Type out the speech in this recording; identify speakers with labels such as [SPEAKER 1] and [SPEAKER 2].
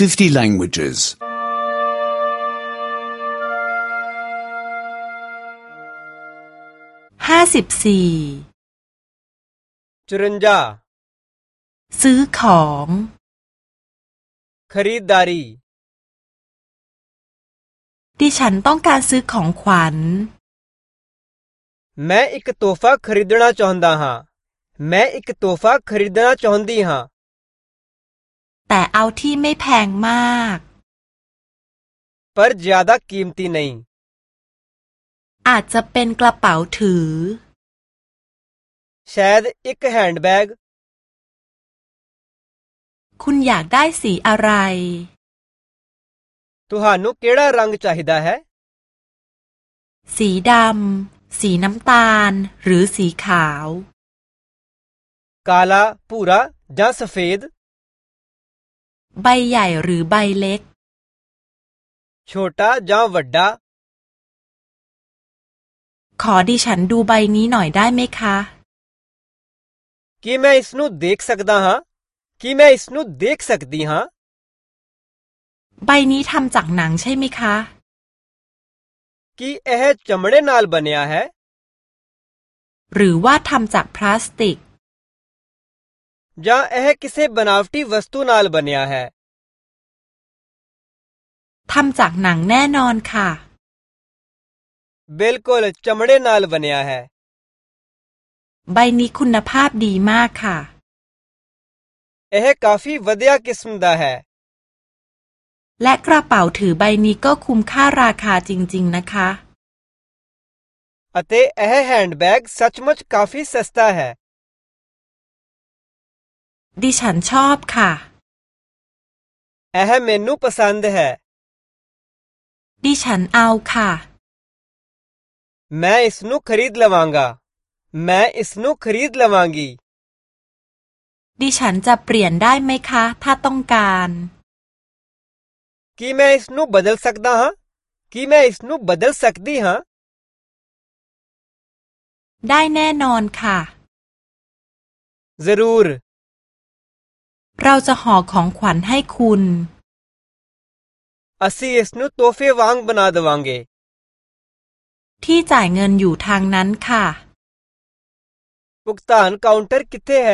[SPEAKER 1] 50 languages. ห้าสิบสี่ चुरंजा ซื้อของ खरीदारी ดิฉันต้องการซื้อของขวัญ
[SPEAKER 2] मैं एक तोहफा खरीदना चाहता हाँ मैं एक तोहफा खरीदना चाहती हाँ
[SPEAKER 1] แต่เอาที่ไม่แพ
[SPEAKER 2] งมาก पर ज्यादा कीमती नहीं
[SPEAKER 1] อาจจะเป็นกระเป๋าถือ शायद एक हैंडबैग คุณอยากได้สีอะไร ਤ ੁฮานุเ ਕਿਹੜਾ ਰੰਗ ਚਾਹੀਦਾ ਹੈ สีดำ สีน้ำตาล หรือสีขาว
[SPEAKER 2] กาลาปูระจ้าสเฟด
[SPEAKER 1] ใบใหญ่หรือใบเล็ก
[SPEAKER 2] ชอตาจ้าวัดดา
[SPEAKER 1] ขอดิฉันดูใบนี้หน่อยได้ไหมคะ
[SPEAKER 2] คีแม่อิสนูเด็กสักดาฮะคีแม่อิสนูเด็กสักดีฮะ
[SPEAKER 1] ใบนี้ทำจากหนังใช่ไหมคะ
[SPEAKER 2] คีเอเฮจัมเรนัลบเนียเฮ
[SPEAKER 1] หรือว่าทำจากพลาสติก
[SPEAKER 2] ਜਾਂ ਇਹ ਕਿਸੇ ਬਨਾਵਟੀ ਵਸਤੂ ਨਾਲ ਬਣਿਆ ਹੈ
[SPEAKER 1] ทำจากหนังแน่นอนค่ะ
[SPEAKER 2] ਬਿਲਕੁਲ ਚਮੜੇ ਨਾਲ ਬਣਿਆ ਹੈ
[SPEAKER 1] ใบนี้คุณภาพดีมากค่ะ
[SPEAKER 2] ਇਹ ਕਾਫੀ ਵਧੀਆ ਕਿਸਮ ਦਾ ਹੈ
[SPEAKER 1] และกระเป๋าถือใบนี้ก็คุ้มค่าราคาจริงๆนะคะ ਅਤੇ ਇਹ ਹੈਂਡਬੈਗ ਸੱਚਮੁੱਚ ਕਾਫੀ ਸਸਤਾ ਹੈ ดิฉันชอบค่ะแอฮเมนูปสันด์ฮดิฉันเอาค่ะ
[SPEAKER 2] แม่อิสนุขรีดลวังกาแม่อิสนุขรีดลวังกี
[SPEAKER 1] ดิฉันจะเปลี่ยนได้ไหมคะ ถ้าต้องการ
[SPEAKER 2] คี่แม่อิสนุบัดลสักดาฮะคีแม่อิสนุบดลสักดีฮะ
[SPEAKER 1] ได้แน่นอนค่ะ ज รูรเราจะห่อของขวัญให้คุณ
[SPEAKER 2] อสีสนุตโตเฟวังบนาดวังเก
[SPEAKER 1] ที่จ่ายเงินอยู่ทางนั้นค่ะปุกตานเคาน์เต
[SPEAKER 2] อร์คิดเทเฮ